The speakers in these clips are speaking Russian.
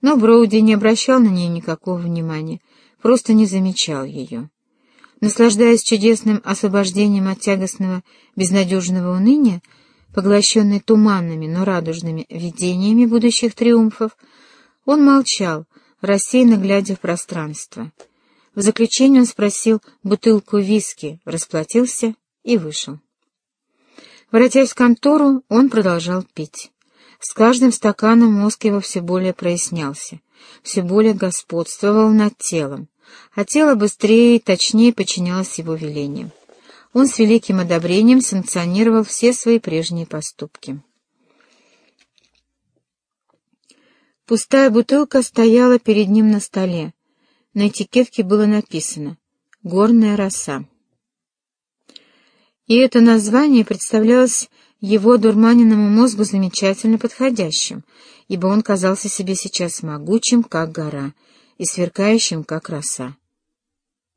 Но Броуди не обращал на нее никакого внимания, просто не замечал ее. Наслаждаясь чудесным освобождением от тягостного безнадежного уныния, поглощенный туманными, но радужными видениями будущих триумфов, он молчал, рассеянно глядя в пространство. В заключение он спросил бутылку виски, расплатился и вышел. Воротясь в контору, он продолжал пить. С каждым стаканом мозг его все более прояснялся, все более господствовал над телом, а тело быстрее и точнее подчинялось его велениям. Он с великим одобрением санкционировал все свои прежние поступки. Пустая бутылка стояла перед ним на столе. На этикетке было написано «Горная роса». И это название представлялось его дурманенному мозгу замечательно подходящим, ибо он казался себе сейчас могучим, как гора, и сверкающим, как роса.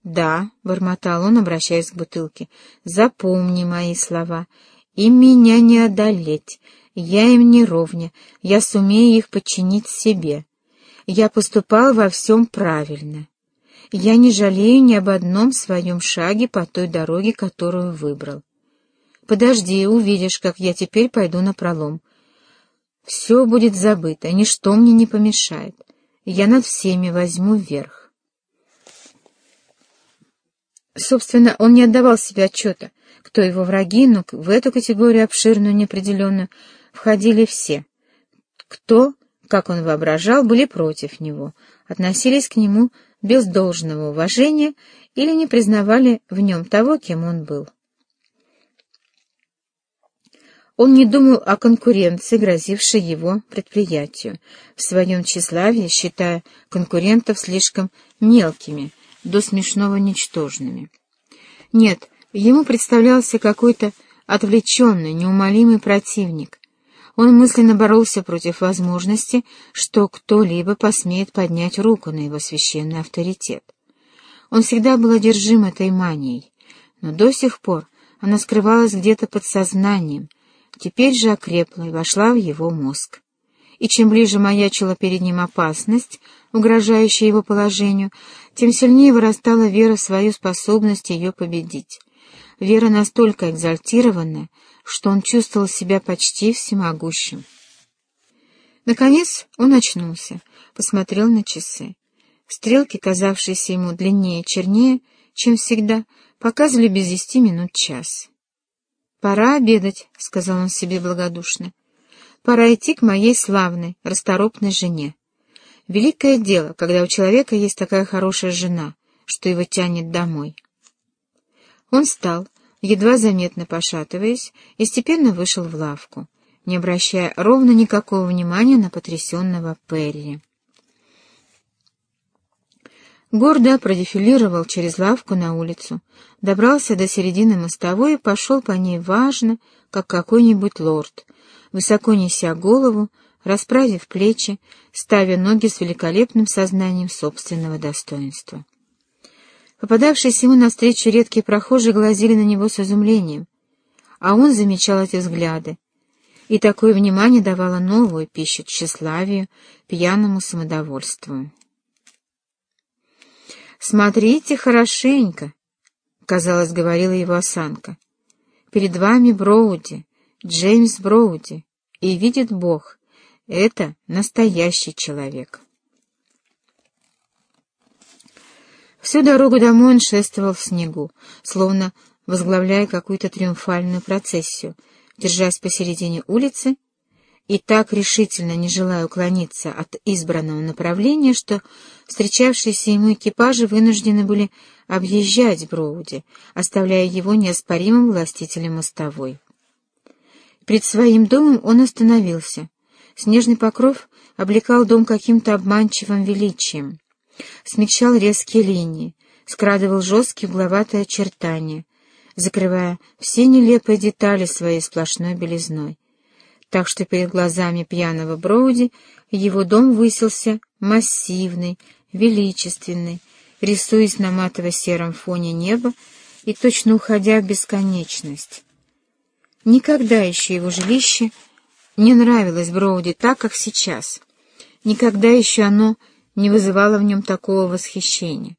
«Да», — бормотал он, обращаясь к бутылке, — «запомни мои слова, и меня не одолеть, я им не ровня, я сумею их подчинить себе. Я поступал во всем правильно. Я не жалею ни об одном своем шаге по той дороге, которую выбрал. Подожди, увидишь, как я теперь пойду на пролом. Все будет забыто, ничто мне не помешает. Я над всеми возьму верх. Собственно, он не отдавал себе отчета, кто его враги, но в эту категорию обширную, неопределенную, входили все. Кто, как он воображал, были против него, относились к нему без должного уважения или не признавали в нем того, кем он был. Он не думал о конкуренции, грозившей его предприятию, в своем тщеславии считая конкурентов слишком мелкими, до смешного ничтожными. Нет, ему представлялся какой-то отвлеченный, неумолимый противник. Он мысленно боролся против возможности, что кто-либо посмеет поднять руку на его священный авторитет. Он всегда был одержим этой манией, но до сих пор она скрывалась где-то под сознанием, теперь же окрепла и вошла в его мозг. И чем ближе маячила перед ним опасность, угрожающая его положению, тем сильнее вырастала вера в свою способность ее победить. Вера настолько экзальтированная, что он чувствовал себя почти всемогущим. Наконец он очнулся, посмотрел на часы. Стрелки, казавшиеся ему длиннее и чернее, чем всегда, показывали без десяти минут час. «Пора обедать», — сказал он себе благодушно. «Пора идти к моей славной, расторопной жене. Великое дело, когда у человека есть такая хорошая жена, что его тянет домой». Он встал, едва заметно пошатываясь, и степенно вышел в лавку, не обращая ровно никакого внимания на потрясенного Перри. Гордо продефилировал через лавку на улицу, добрался до середины мостовой и пошел по ней важно, как какой-нибудь лорд, высоко неся голову, расправив плечи, ставя ноги с великолепным сознанием собственного достоинства. Попадавшиеся ему навстречу редкие прохожие глазели на него с изумлением, а он замечал эти взгляды, и такое внимание давало новую пищу тщеславию, пьяному самодовольству. «Смотрите хорошенько», — казалось, говорила его осанка. «Перед вами Броуди, Джеймс Броуди, и видит Бог, это настоящий человек». Всю дорогу домой он шествовал в снегу, словно возглавляя какую-то триумфальную процессию, держась посередине улицы и так решительно не желая уклониться от избранного направления, что встречавшиеся ему экипажи вынуждены были объезжать Броуди, оставляя его неоспоримым властителем мостовой. Перед своим домом он остановился. Снежный покров облекал дом каким-то обманчивым величием, смягчал резкие линии, скрадывал жесткие угловатые очертания, закрывая все нелепые детали своей сплошной белизной так что перед глазами пьяного Броуди его дом высился массивный, величественный, рисуясь на матово-сером фоне неба и точно уходя в бесконечность. Никогда еще его жилище не нравилось Броуди так, как сейчас. Никогда еще оно не вызывало в нем такого восхищения.